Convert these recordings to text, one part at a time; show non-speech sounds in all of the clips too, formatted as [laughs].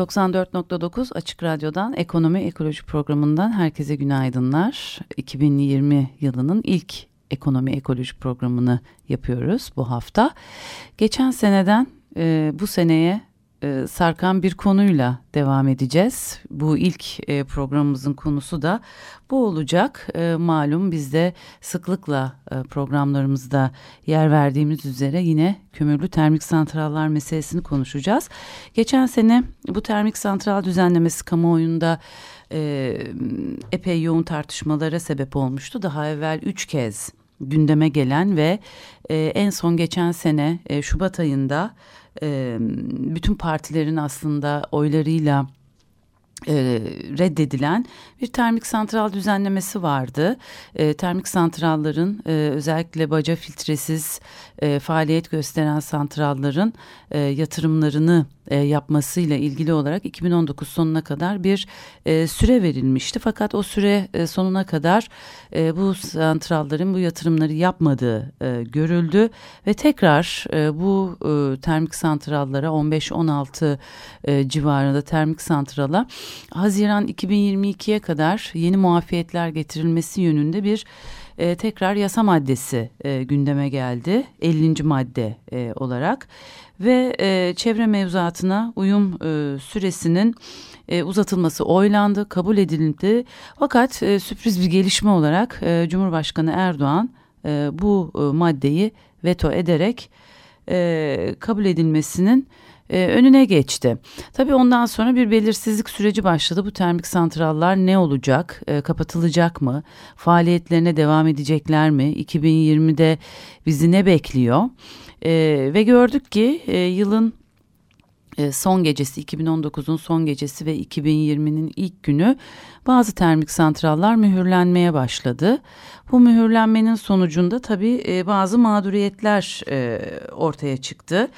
94.9 Açık Radyo'dan Ekonomi Ekoloji Programı'ndan herkese günaydınlar. 2020 yılının ilk Ekonomi Ekoloji Programı'nı yapıyoruz bu hafta. Geçen seneden e, bu seneye e, sarkan bir konuyla devam edeceğiz. Bu ilk e, programımızın konusu da bu olacak. E, malum biz de sıklıkla programlarımızda yer verdiğimiz üzere yine kömürlü termik santrallar meselesini konuşacağız. Geçen sene bu termik santral düzenlemesi kamuoyunda epey yoğun tartışmalara sebep olmuştu. Daha evvel üç kez gündeme gelen ve e, en son geçen sene e, Şubat ayında e, bütün partilerin aslında oylarıyla e, reddedilen bir termik santral düzenlemesi vardı. E, termik santralların e, özellikle baca filtresiz e, faaliyet gösteren santralların e, yatırımlarını e, yapmasıyla ilgili olarak 2019 sonuna kadar bir e, süre verilmişti. Fakat o süre e, sonuna kadar e, bu santrallerin bu yatırımları yapmadığı e, görüldü ve tekrar e, bu e, termik santrallara 15-16 e, civarında termik santrala Haziran 2022'ye kadar yeni muafiyetler getirilmesi yönünde bir e, tekrar yasa maddesi e, gündeme geldi 50. madde e, olarak ve e, çevre mevzuatına uyum e, süresinin e, uzatılması oylandı, kabul edildi. Fakat e, sürpriz bir gelişme olarak e, Cumhurbaşkanı Erdoğan e, bu e, maddeyi veto ederek e, kabul edilmesinin e, önüne geçti. Tabii ondan sonra bir belirsizlik süreci başladı. Bu termik santrallar ne olacak? E, kapatılacak mı? Faaliyetlerine devam edecekler mi? 2020'de bizi ne bekliyor? E, ve gördük ki e, yılın e, son gecesi 2019'un son gecesi ve 2020'nin ilk günü bazı termik santrallar mühürlenmeye başladı. Bu mühürlenmenin sonucunda tabii e, bazı mağduriyetler e, ortaya çıktı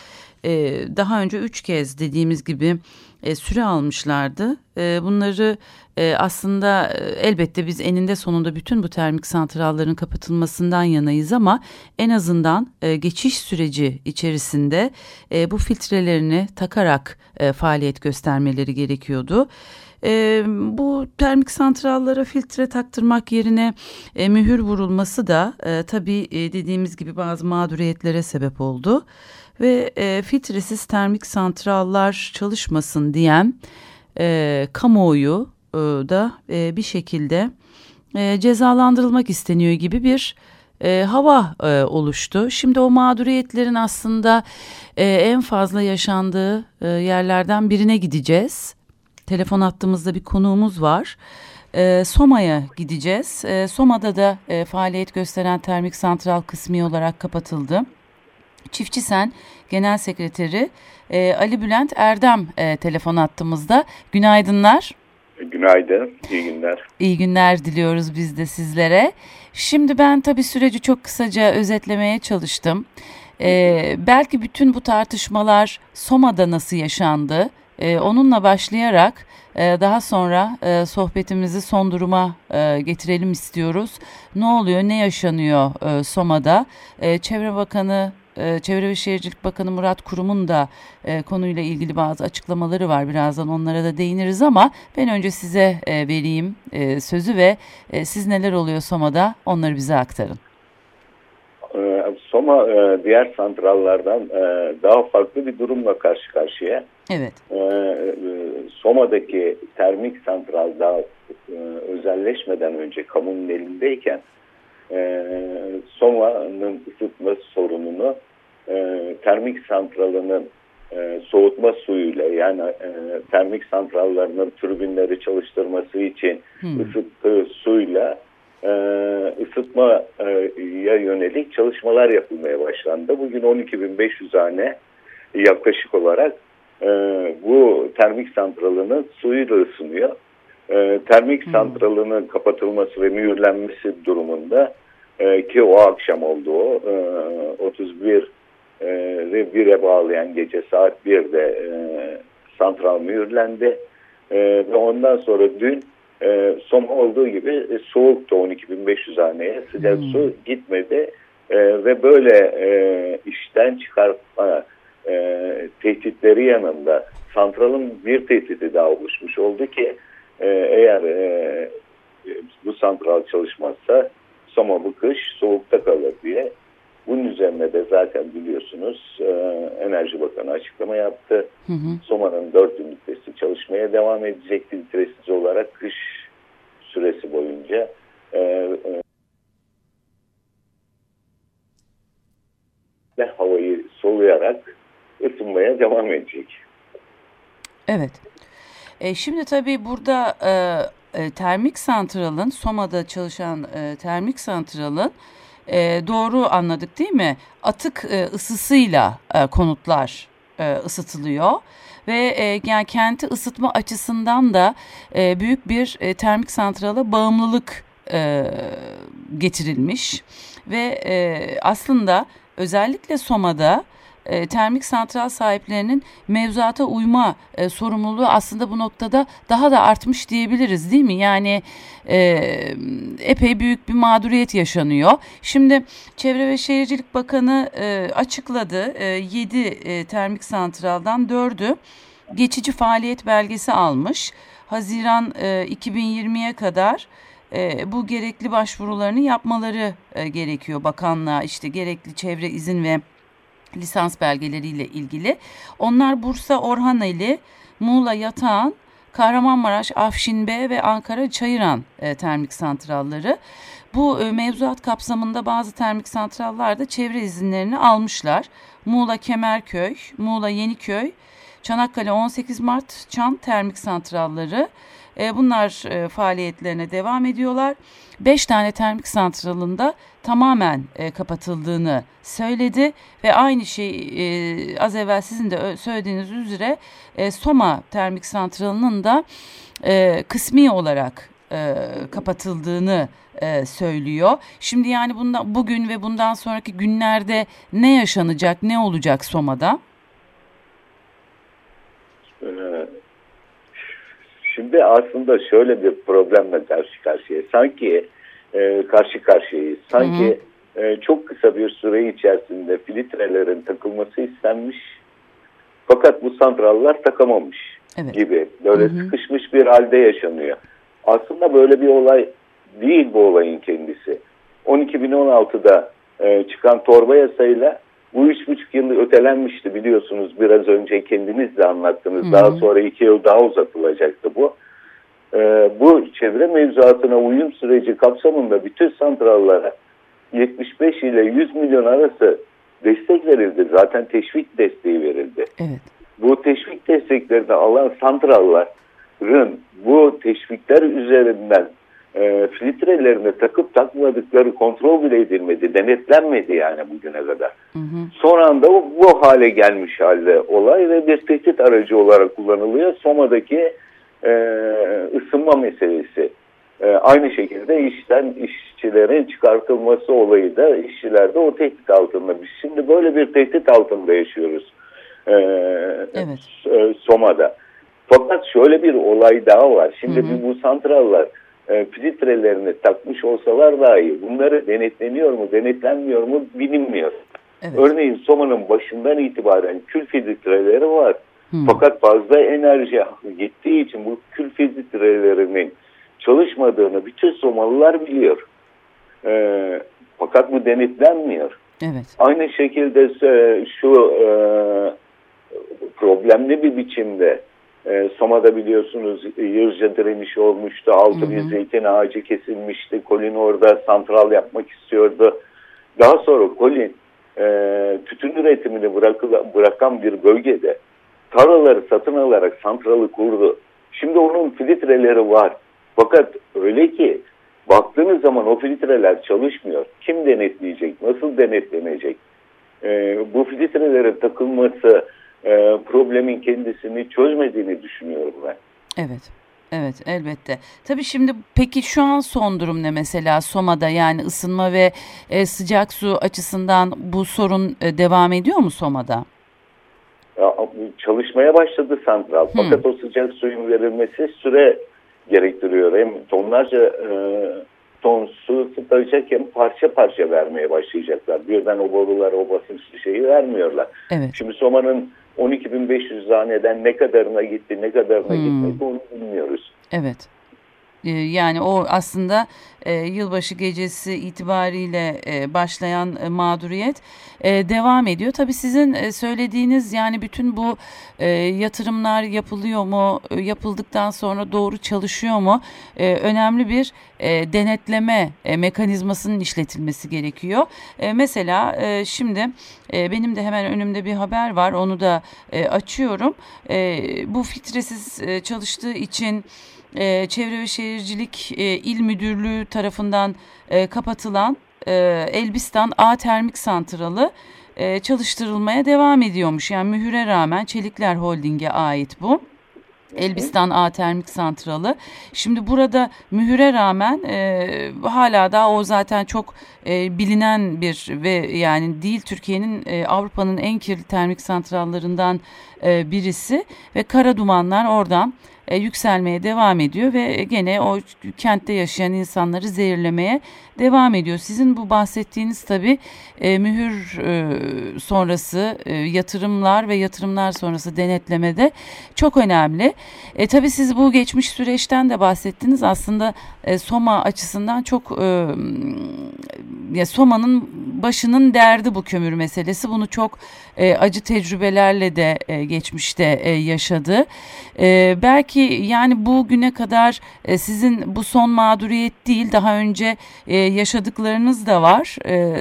e, daha önce üç kez dediğimiz gibi e, süre almışlardı. E, bunları e, aslında e, elbette biz eninde sonunda bütün bu termik santrallerin kapatılmasından yanayız ama en azından e, geçiş süreci içerisinde e, bu filtrelerini takarak e, faaliyet göstermeleri gerekiyordu. E, bu termik santrallara filtre taktırmak yerine e, mühür vurulması da e, tabii e, dediğimiz gibi bazı mağduriyetlere sebep oldu ve e, filtresiz termik santrallar çalışmasın diyen e, kamuoyu e, da e, bir şekilde e, cezalandırılmak isteniyor gibi bir e, hava e, oluştu. Şimdi o mağduriyetlerin aslında e, en fazla yaşandığı e, yerlerden birine gideceğiz. Telefon attığımızda bir konuğumuz var. E, Soma'ya gideceğiz. E, Soma'da da e, faaliyet gösteren termik santral kısmi olarak kapatıldı. Çiftçi Sen Genel Sekreteri e, Ali Bülent Erdem e, telefon attığımızda. Günaydınlar. Günaydın, iyi günler. İyi günler diliyoruz biz de sizlere. Şimdi ben tabii süreci çok kısaca özetlemeye çalıştım. Ee, belki bütün bu tartışmalar Soma'da nasıl yaşandı? Ee, onunla başlayarak e, daha sonra e, sohbetimizi son duruma e, getirelim istiyoruz. Ne oluyor, ne yaşanıyor e, Soma'da? E, Çevre Bakanı e, Çevre ve Şehircilik Bakanı Murat Kurum'un da e, konuyla ilgili bazı açıklamaları var. Birazdan onlara da değiniriz ama ben önce size e, vereyim e, sözü ve e, siz neler oluyor Soma'da onları bize aktarın. E, Soma diğer santrallardan daha farklı bir durumla karşı karşıya. Evet. Soma'daki termik santral daha özelleşmeden önce kamunun elindeyken Soma'nın ısıtma sorununu e, termik santralının e, soğutma suyuyla yani e, termik santrallarının türbinleri çalıştırması için hmm. ısıttığı suyla e, ısıtmaya yönelik çalışmalar yapılmaya başlandı. Bugün 12.500 hane yaklaşık olarak e, bu termik santralının suyuyla ısınıyor. E, termik hmm. santralının kapatılması ve mühürlenmesi durumunda e, ki o akşam oldu o e, 31 e, ve 1'e bağlayan gece saat 1'de e, santral mühürlendi. E, ve ondan sonra dün e, son olduğu gibi e, soğuktu 12.500 haneye sıcak hmm. su gitmedi e, ve böyle e, işten çıkartma e, tehditleri yanında santralın bir tehdidi daha oluşmuş oldu ki e, eğer e, bu santral çalışmazsa Soma bu kış soğukta kalır diye. Bunun üzerine de zaten biliyorsunuz e, Enerji Bakanı açıklama yaptı. Hı hı. Soma'nın dört ünitesi çalışmaya devam edecek filtresiz olarak kış süresi boyunca. E, e, ve havayı soluyarak ısınmaya devam edecek. Evet. E, şimdi tabii burada e, e, termik santralın, Soma'da çalışan e, termik santralın e, doğru anladık değil mi? Atık e, ısısıyla e, konutlar e, ısıtılıyor ve e, yani kenti ısıtma açısından da e, büyük bir e, termik santrala bağımlılık e, getirilmiş ve e, aslında özellikle Soma'da e, termik santral sahiplerinin mevzuata uyma e, sorumluluğu aslında bu noktada daha da artmış diyebiliriz değil mi? Yani e, epey büyük bir mağduriyet yaşanıyor. Şimdi Çevre ve Şehircilik Bakanı e, açıkladı e, 7 e, termik santraldan 4'ü geçici faaliyet belgesi almış. Haziran e, 2020'ye kadar e, bu gerekli başvurularını yapmaları e, gerekiyor bakanlığa işte gerekli çevre izin ve lisans belgeleriyle ilgili. Onlar Bursa Orhaneli, Muğla Yatağan, Kahramanmaraş Afşinbe ve Ankara Çayıran e, termik santralları. Bu e, mevzuat kapsamında bazı termik santrallar da çevre izinlerini almışlar. Muğla Kemerköy, Muğla Yeniköy, Çanakkale 18 Mart Çan termik santralları e, bunlar e, faaliyetlerine devam ediyorlar. 5 tane termik santralında tamamen e, kapatıldığını söyledi ve aynı şey az evvel sizin de söylediğiniz üzere Soma termik santralının da kısmi olarak kapatıldığını söylüyor. Şimdi yani bunda, bugün ve bundan sonraki günlerde ne yaşanacak, ne olacak Soma'da? Ee, şimdi aslında şöyle bir problemle karşı karşıya. Sanki e, karşı karşıyayız. Sanki e, çok kısa bir süre içerisinde filtrelerin takılması istenmiş. Fakat bu santrallar takamamış evet. gibi. Böyle hı hı. sıkışmış bir halde yaşanıyor. Aslında böyle bir olay değil bu olayın kendisi. 12.016'da e, çıkan torba yasayla bu üç buçuk yıl ötelenmişti biliyorsunuz biraz önce kendiniz de anlattınız. Hı. Daha sonra iki yıl daha uzatılacaktı bu. Ee, bu çevre mevzuatına uyum süreci kapsamında bütün santrallara 75 ile 100 milyon arası destek verildi. Zaten teşvik desteği verildi. Evet. Bu teşvik desteklerini alan santralların bu teşvikler üzerinden e, filtrelerine takıp takmadıkları kontrol bile edilmedi, denetlenmedi yani bugüne kadar. Hı hı. Son anda bu, bu hale gelmiş halde olay ve bir tehdit aracı olarak kullanılıyor. Soma'daki e, ısınma meselesi. E, aynı şekilde işten işçilerin çıkartılması olayı da işçilerde o tehdit altında. Biz şimdi böyle bir tehdit altında yaşıyoruz. E, evet. E, Soma'da. Fakat şöyle bir olay daha var. Şimdi hı hı. bu santrallar e, filtrelerini takmış olsalar dahi bunları denetleniyor mu denetlenmiyor mu bilinmiyor. Evet. Örneğin Soma'nın başından itibaren kül filtreleri var. Hmm. Fakat fazla enerji gittiği için bu kül filtrelerinin çalışmadığını bütün Somalılar biliyor. E, fakat bu denetlenmiyor. Evet. Aynı şekilde e, şu e, problemli bir biçimde e, Soma'da biliyorsunuz Yırca direnişi olmuştu. Altı bir zeytin ağacı kesilmişti. Colin orada santral yapmak istiyordu. Daha sonra Colin e, tütün üretimini bırakan bir bölgede taraları satın alarak santralı kurdu. Şimdi onun filtreleri var. Fakat öyle ki baktığınız zaman o filtreler çalışmıyor. Kim denetleyecek? Nasıl denetlenecek? Ee, bu filtrelerin takılması e, problemin kendisini çözmediğini düşünüyorum ben. Evet. Evet elbette. Tabii şimdi peki şu an son durum ne mesela Soma'da yani ısınma ve e, sıcak su açısından bu sorun e, devam ediyor mu Soma'da? Ya, çalışmaya başladı santral. Hmm. Fakat o sıcak suyun verilmesi süre gerektiriyor. Hem tonlarca e, ton su hem parça parça vermeye başlayacaklar. Birden o borular, o basınçlı şeyi vermiyorlar. Evet. Şimdi Soma'nın 12.500 haneden ne kadarına gitti, ne kadarına hmm. gitmedi onu bilmiyoruz. Evet. Ee, yani o aslında e, yılbaşı gecesi itibariyle e, başlayan e, mağduriyet e, devam ediyor. Tabii sizin e, söylediğiniz yani bütün bu e, yatırımlar yapılıyor mu, e, yapıldıktan sonra doğru çalışıyor mu? E, önemli bir e, denetleme e, mekanizmasının işletilmesi gerekiyor. E, mesela e, şimdi e, benim de hemen önümde bir haber var, onu da e, açıyorum. E, bu filtresiz e, çalıştığı için e, Çevre ve Şehircilik e, İl Müdürlüğü tarafından e, kapatılan e, Elbistan A Termik Santralı e, çalıştırılmaya devam ediyormuş. Yani mühüre rağmen Çelikler Holding'e ait bu. Elbistan A Termik Santralı. Şimdi burada mühüre rağmen e, hala da o zaten çok e, bilinen bir ve yani değil Türkiye'nin e, Avrupa'nın en kirli termik santrallarından e, birisi ve kara dumanlar oradan e, yükselmeye devam ediyor ve gene o kentte yaşayan insanları zehirlemeye devam ediyor. Sizin bu bahsettiğiniz tabii e, mühür e, sonrası e, yatırımlar ve yatırımlar sonrası denetlemede çok önemli. E, tabii siz bu geçmiş süreçten de bahsettiniz. Aslında e, Soma açısından çok e, ya Soma'nın başının derdi bu kömür meselesi. Bunu çok e, acı tecrübelerle de e, geçmişte e, yaşadı. E, belki yani bugüne kadar e, sizin bu son mağduriyet değil daha önce e, yaşadıklarınız da var. E,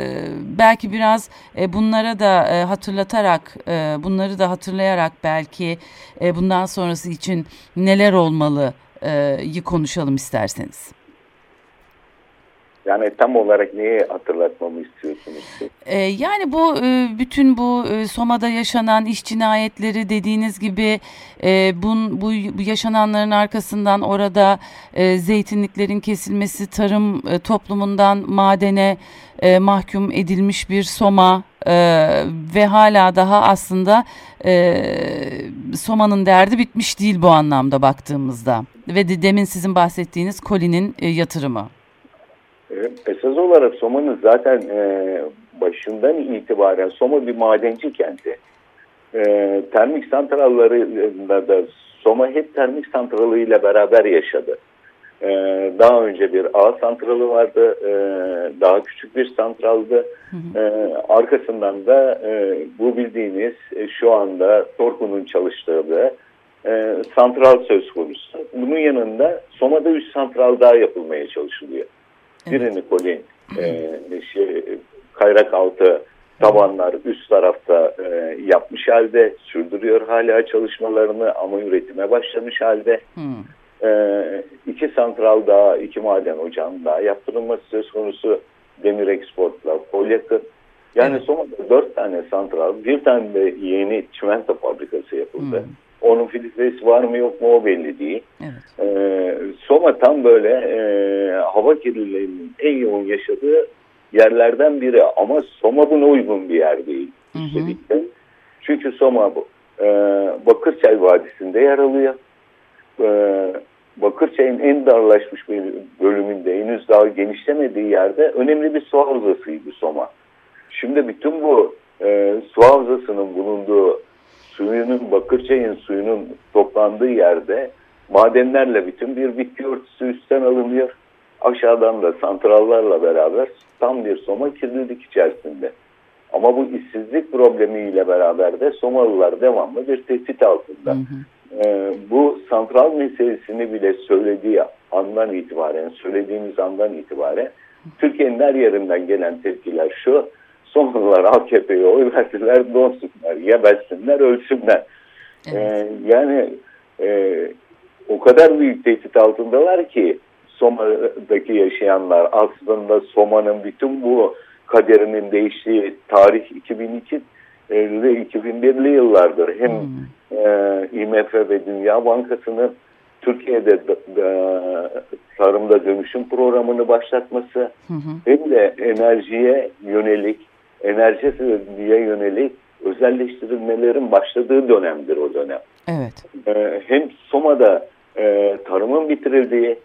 belki biraz e, bunlara da e, hatırlatarak e, bunları da hatırlayarak belki e, bundan sonrası için neler olmalı e, konuşalım isterseniz. Yani tam olarak neyi hatırlatmamı istiyorsunuz? Ee, yani bu e, bütün bu e, Soma'da yaşanan iş cinayetleri dediğiniz gibi e, bun, bu, yaşananların arkasından orada zeytinliklerin kesilmesi, tarım toplumundan madene mahkum edilmiş bir Soma ve hala daha aslında Soma'nın derdi bitmiş değil bu anlamda baktığımızda. Ve de, demin sizin bahsettiğiniz Colin'in yatırımı. Esas olarak Soma'nın zaten e, başından itibaren Soma bir madenci kenti. E, termik santrallarında da Soma hep termik santralıyla beraber yaşadı. E, daha önce bir A santralı vardı, e, daha küçük bir santraldı. Hı hı. E, arkasından da e, bu bildiğiniz e, şu anda Torku'nun çalıştırdığı e, santral söz konusu. Bunun yanında Soma'da 3 santral daha yapılmaya çalışılıyor. Birini kolin e, şey, kayrak altı tabanlar üst tarafta e, yapmış halde sürdürüyor hala çalışmalarını ama üretime başlamış halde. Hmm. E, iki santral daha, iki maden ocağının daha yaptırılması söz konusu demir eksportla kol yakın. Yani evet. sonunda dört tane santral, bir tane de yeni çimento fabrikası yapıldı. Hmm. Onun filtresi var mı yok mu o belli değil. Evet. Ee, Soma tam böyle e, hava kirliliğinin en yoğun yaşadığı yerlerden biri ama Soma buna uygun bir yer değil. Üstelik de. Çünkü Soma. E, Bakırçay Vadisi'nde yer alıyor. E, Bakırçay'ın en darlaşmış bir bölümünde henüz daha genişlemediği yerde önemli bir su havzasıydı Soma. Şimdi bütün bu e, su havzasının bulunduğu suyunun, Bakırçay'ın suyunun toplandığı yerde madenlerle bütün bir bitki örtüsü üstten alınıyor. Aşağıdan da santrallarla beraber tam bir Soma kirlilik içerisinde. Ama bu işsizlik problemiyle beraber de Somalılar devamlı bir tehdit altında. Hı hı. Ee, bu santral meselesini bile söylediği andan itibaren, söylediğimiz andan itibaren Türkiye'nin her yerinden gelen tepkiler şu, Sonralar AKP'ye oy verdiler, donsunlar, gebersinler, ölsünler. Evet. Ee, yani e, o kadar büyük tehdit altındalar ki Soma'daki yaşayanlar aslında Soma'nın bütün bu kaderinin değiştiği tarih 2002 ve 2001'li yıllardır hem hmm. e, IMF ve Dünya Bankası'nın Türkiye'de e, tarımda dönüşüm programını başlatması hı hı. hem de enerjiye yönelik, enerjiye yönelik özelleştirilmelerin başladığı dönemdir o dönem. Evet. E, hem Soma'da e, tarımın bitirildiği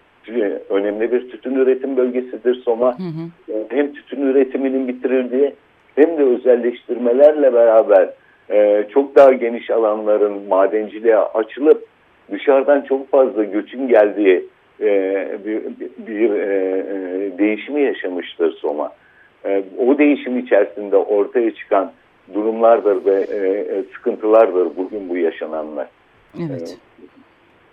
önemli bir tütün üretim bölgesidir Soma. Hı hı. E, hem tütün üretiminin bitirildiği hem de özelleştirmelerle beraber e, çok daha geniş alanların madenciliğe açılıp dışarıdan çok fazla göçün geldiği e, bir, bir e, e, değişimi yaşamıştır Soma. E, o değişim içerisinde ortaya çıkan durumlardır ve e, e sıkıntılardır bugün bu yaşananlar. Evet.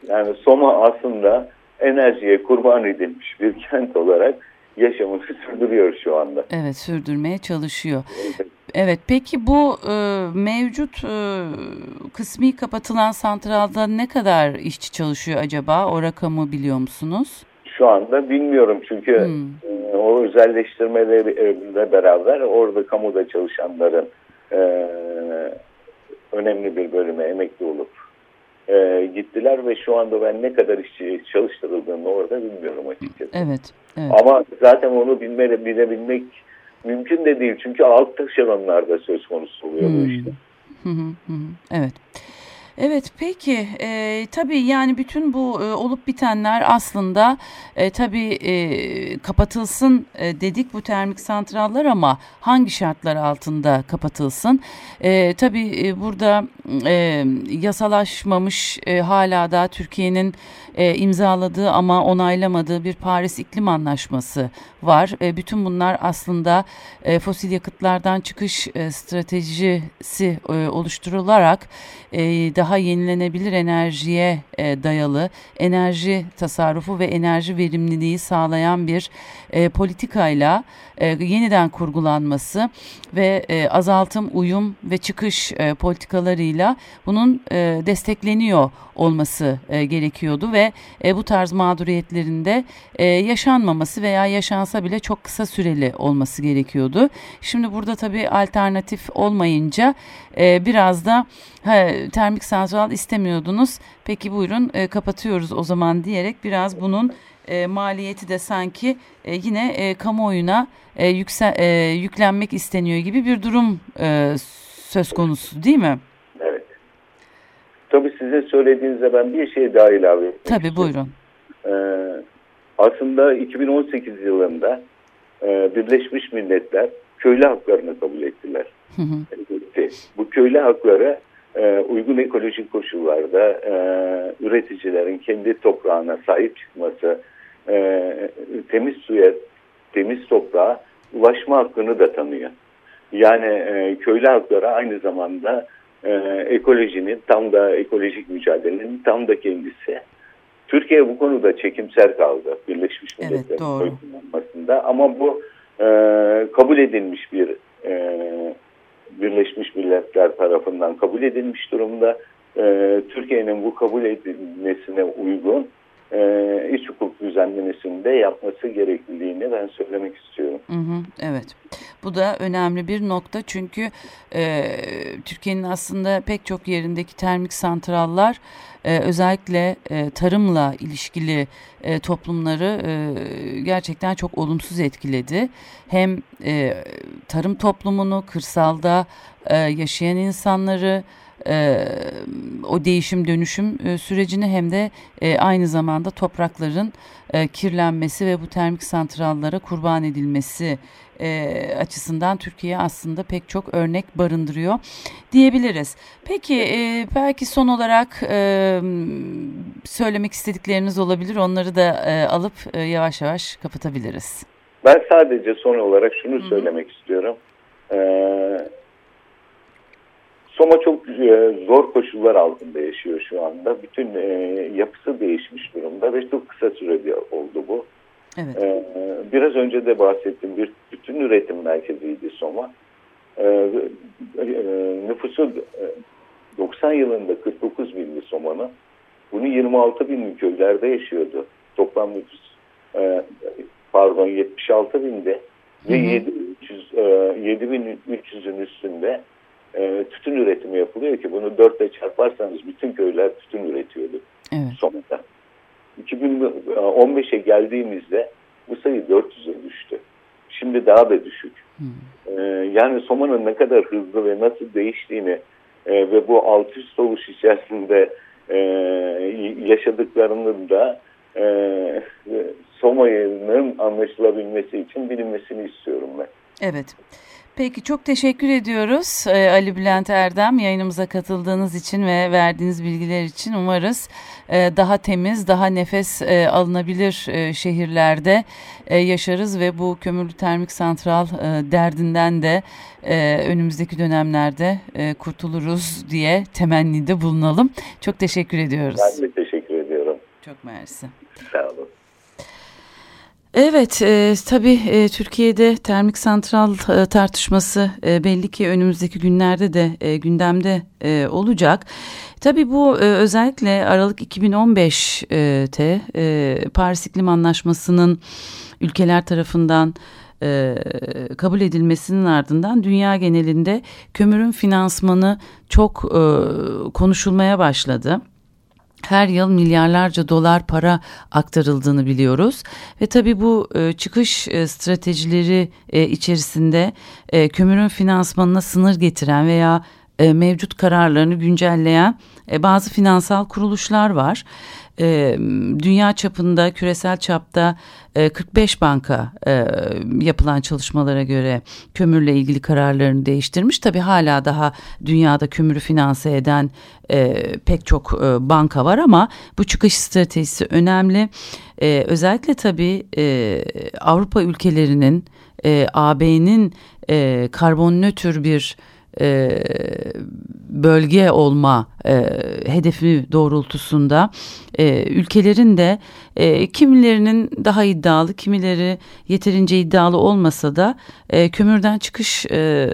Yani Soma aslında enerjiye kurban edilmiş bir [laughs] kent olarak yaşamını sürdürüyor şu anda. Evet sürdürmeye çalışıyor. Evet. Evet peki bu e, mevcut e, kısmi kapatılan santralda ne kadar işçi çalışıyor acaba? O rakamı biliyor musunuz? Şu anda bilmiyorum çünkü hmm. e, o özelleştirmelerle beraber orada kamuda çalışanların e, önemli bir bölüme emekli olup e, gittiler ve şu anda ben ne kadar işçi çalıştırıldığını orada bilmiyorum açıkçası. Evet. evet. Ama zaten onu bilme, bilebilmek mümkün de değil. Çünkü alt taşeronlarda söz konusu oluyor hmm. bu işte. Hı hı hı. Evet. Evet peki e, tabii yani bütün bu e, olup bitenler aslında e, tabii e, kapatılsın e, dedik bu termik santrallar ama hangi şartlar altında kapatılsın? E, tabii e, burada e, yasalaşmamış e, hala da Türkiye'nin e, imzaladığı ama onaylamadığı bir Paris İklim Anlaşması var. E, bütün bunlar aslında e, fosil yakıtlardan çıkış e, stratejisi e, oluşturularak e, daha yenilenebilir enerjiye e, dayalı enerji tasarrufu ve enerji verimliliği sağlayan bir e, politikayla e, yeniden kurgulanması ve e, azaltım, uyum ve çıkış e, politikalarıyla bunun e, destekleniyor olması e, gerekiyordu ve e, bu tarz mağduriyetlerinde e, yaşanmaması veya yaşansa bile çok kısa süreli olması gerekiyordu. Şimdi burada tabii alternatif olmayınca e, biraz da he, termik santral istemiyordunuz. Peki buyurun e, kapatıyoruz o zaman diyerek biraz bunun e, maliyeti de sanki e, yine e, kamuoyuna e, yükse, e, yüklenmek isteniyor gibi bir durum e, söz konusu değil mi? Evet. Tabii size söylediğinizde ben bir şey daha ilave etmek Tabii buyurun. Ee, aslında 2018 yılında e, Birleşmiş Milletler köylü haklarını kabul ettiler. Hı hı. Bu köylü hakları e, uygun ekolojik koşullarda e, üreticilerin kendi toprağına sahip çıkması, e, temiz suya, temiz toprağa ulaşma hakkını da tanıyor. Yani e, köylü hakları aynı zamanda e, ekolojinin tam da ekolojik mücadelenin tam da kendisi. Türkiye bu konuda çekimser kaldı Birleşmiş Milletler'in evet, ama bu e, kabul edilmiş bir e, Birleşmiş Milletler tarafından kabul edilmiş durumda. E, Türkiye'nin bu kabul edilmesine uygun e, iç hukuk düzenlemesinde yapması gerekliliğini ben söylemek istiyorum. Hı hı, evet. Bu da önemli bir nokta çünkü e, Türkiye'nin aslında pek çok yerindeki termik santrallar e, özellikle e, tarımla ilişkili e, toplumları e, gerçekten çok olumsuz etkiledi. Hem e, tarım toplumunu, kırsalda e, yaşayan insanları, e, o değişim dönüşüm e, sürecini hem de e, aynı zamanda toprakların e, kirlenmesi ve bu termik santrallara kurban edilmesi e, açısından Türkiye aslında pek çok örnek barındırıyor diyebiliriz. Peki e, belki son olarak e, söylemek istedikleriniz olabilir onları da e, alıp e, yavaş yavaş kapatabiliriz. Ben sadece son olarak şunu Hı -hı. söylemek istiyorum. Ee, Soma çok e, zor koşullar altında yaşıyor şu anda. Bütün e, yapısı değişmiş durumda ve çok kısa sürede oldu bu. Evet. E, biraz önce de bahsettim bir bütün üretim merkeziydi Soma. Nüfusu e, 90 yılında 49 bindi Soma'nın. Bunu 26 bin köylerde yaşıyordu. Toplam nüfus pardon 76 binde ve 7300, e, 7300'ün üstünde e, tütün üretimi yapılıyor ki bunu dörtle çarparsanız bütün köyler tütün üretiyordu evet. sonunda. 2015'e geldiğimizde bu sayı 400'e düştü. Şimdi daha da düşük. Hmm. E, yani Soma'nın ne kadar hızlı ve nasıl değiştiğini e, ve bu alt üst oluş içerisinde e, yaşadıklarının da e, Soma'nın anlaşılabilmesi için bilinmesini istiyorum ben. Evet. Peki çok teşekkür ediyoruz e, Ali Bülent Erdem yayınımıza katıldığınız için ve verdiğiniz bilgiler için umarız e, daha temiz, daha nefes e, alınabilir şehirlerde yaşarız ve bu kömürlü termik santral derdinden de önümüzdeki dönemlerde kurtuluruz diye temennide bulunalım. Çok teşekkür ediyoruz. Ben de teşekkür ediyorum. Çok mersi. Sağ olun. Evet, e, tabii e, Türkiye'de termik santral e, tartışması e, belli ki önümüzdeki günlerde de e, gündemde e, olacak. Tabii bu e, özellikle Aralık 2015'te e, Paris İklim Anlaşması'nın ülkeler tarafından e, kabul edilmesinin ardından dünya genelinde kömürün finansmanı çok e, konuşulmaya başladı her yıl milyarlarca dolar para aktarıldığını biliyoruz. Ve tabii bu e, çıkış e, stratejileri e, içerisinde e, kömürün finansmanına sınır getiren veya e, mevcut kararlarını güncelleyen e, bazı finansal kuruluşlar var e, dünya çapında küresel çapta e, 45 banka yapılan çalışmalara göre kömürle ilgili kararlarını değiştirmiş. Tabi hala daha dünyada kömürü finanse eden pek çok banka var ama bu çıkış stratejisi önemli. Özellikle tabi e, Avrupa ülkelerinin AB'nin karbon nötr bir e, bölge olma e, hedefi doğrultusunda e, ülkelerin de e, kimilerinin daha iddialı kimileri yeterince iddialı olmasa da e, kömürden çıkış e,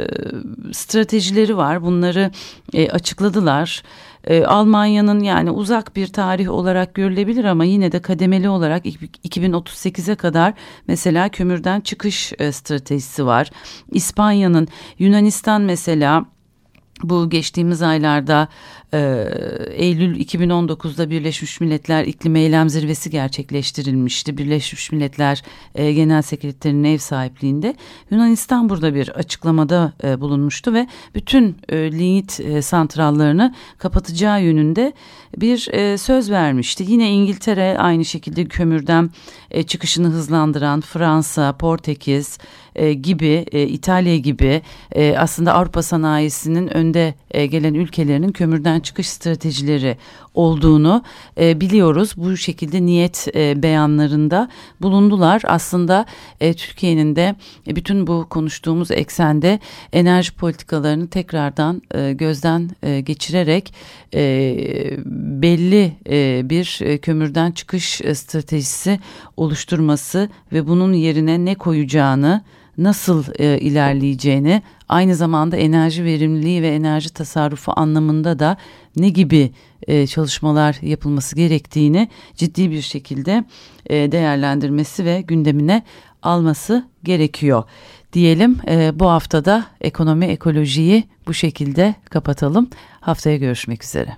stratejileri var bunları e, açıkladılar. Ee, Almanya'nın yani uzak bir tarih olarak görülebilir ama yine de kademeli olarak 2038'e kadar mesela kömürden çıkış e, stratejisi var. İspanya'nın Yunanistan mesela bu geçtiğimiz aylarda e, Eylül 2019'da Birleşmiş Milletler İklim Eylem Zirvesi gerçekleştirilmişti. Birleşmiş Milletler e, Genel Sekreterinin ev sahipliğinde. Yunanistan burada bir açıklamada e, bulunmuştu ve bütün e, lignit e, santrallarını kapatacağı yönünde bir e, söz vermişti. Yine İngiltere aynı şekilde kömürden e, çıkışını hızlandıran Fransa, Portekiz e, gibi, e, İtalya gibi e, aslında Avrupa sanayisinin önde e, gelen ülkelerinin kömürden çıkış stratejileri olduğunu e, biliyoruz. Bu şekilde niyet e, beyanlarında bulundular. Aslında e, Türkiye'nin de e, bütün bu konuştuğumuz eksende enerji politikalarını tekrardan e, gözden e, geçirerek e, belli e, bir e, kömürden çıkış e, stratejisi oluşturması ve bunun yerine ne koyacağını nasıl e, ilerleyeceğini aynı zamanda enerji verimliliği ve enerji tasarrufu anlamında da ne gibi e, çalışmalar yapılması gerektiğini ciddi bir şekilde e, değerlendirmesi ve gündemine alması gerekiyor. Diyelim e, bu haftada ekonomi ekolojiyi bu şekilde kapatalım. Haftaya görüşmek üzere.